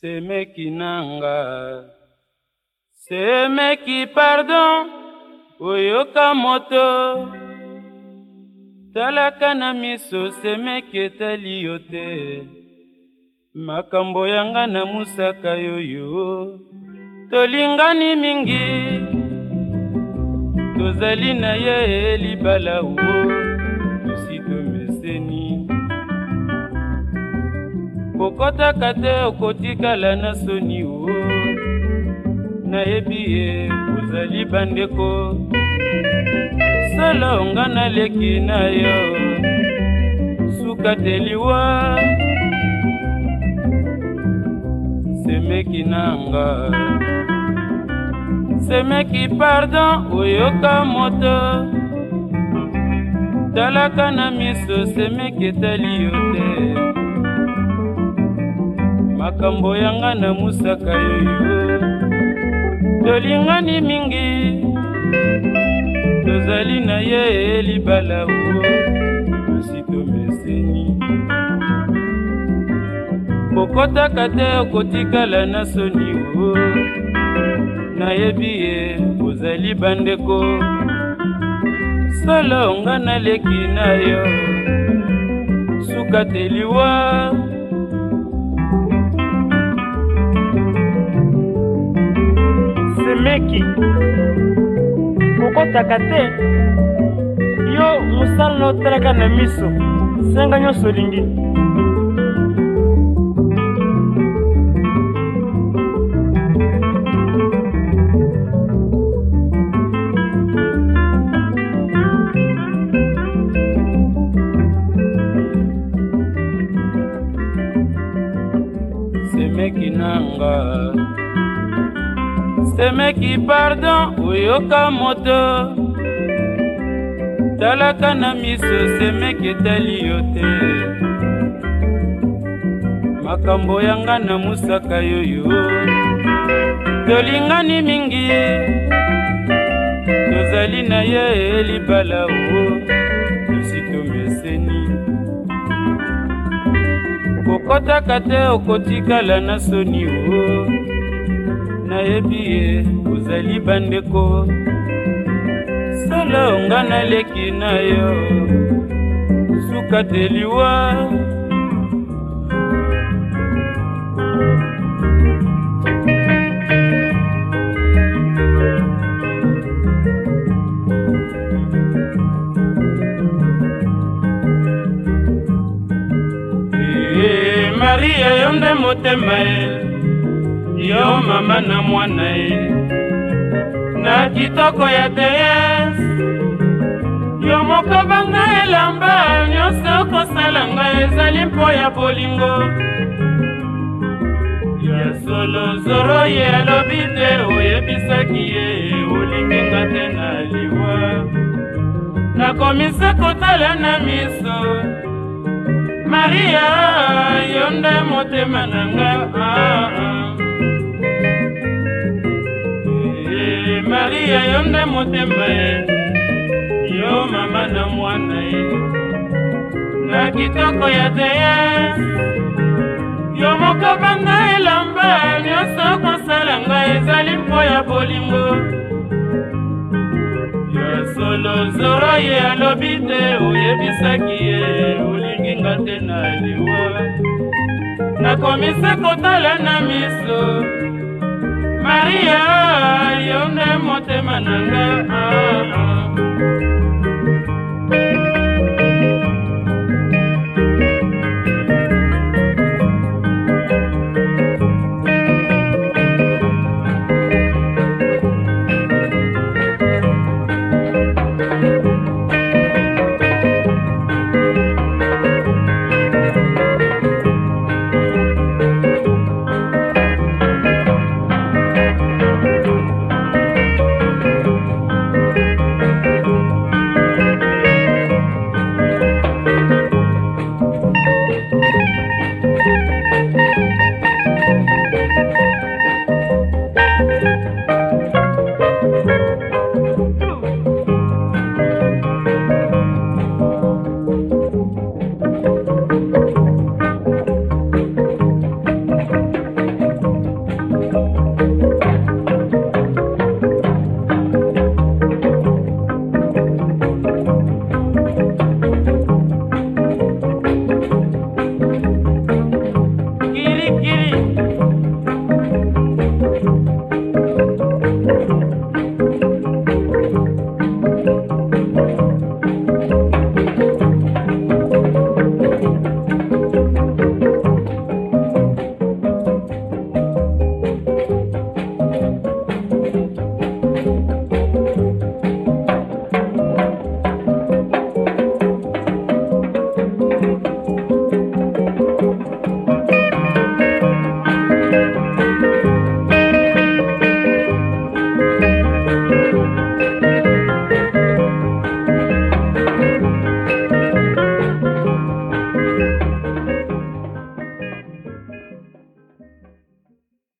semeki nanga semeki pardon oyoka moto talaka na miso semeki etali yo te makambo yanga na musaka yoyo tolingani mingi tozali na ye libala wo kokɔtaka te okotikala na soni o nayebi ye ozali bandeko solo nga naleki na yo suka te liwa semeki nanga semeki pardon oyoka moto talaka na miso semeki etali yo te makambo yanga na musaka yoyo tolingani mingi tozali na ye libala o tosi tomeseni kokotaka te okotikala na soni o nayebi ye ozali bandeko solo nga naleki na yo suka teliwa emeki okotaka te yo mosala na otalaka na miso senga nyonso olingi semeki nanga semeki pardon oyoka moto talaka na miso semeki etali yo te makambo yanga na musaka yoyo tolingani mingi tozali na ye libala o tosi tomeseni kokotaka te okotikala na soni o nayebi ye ozali bandeko sala onga naleki na yo suka te liwa eh, Maria yo nde motema ye yo mama na mwana ye na kitoko ya deyes yo moko banga elamba nyonso okosala nga ezali mpo ya bolingo ya solo zoro ye alobi te oyebisaki ye olinginga te na liwa nakomisa kotala na miso maria yo nde motema na nga ah, ah. maria yo nde motema ye yo mama na mwana ye na kitoko ya te ye yo moko banga elamba nyonso kosala ngai ezali mpo ya bolingo yo solo nzoro ye alobi te oyebisaki ye olingi nga te na liwa nakomisa kotala na miso maria yo nde motema na nga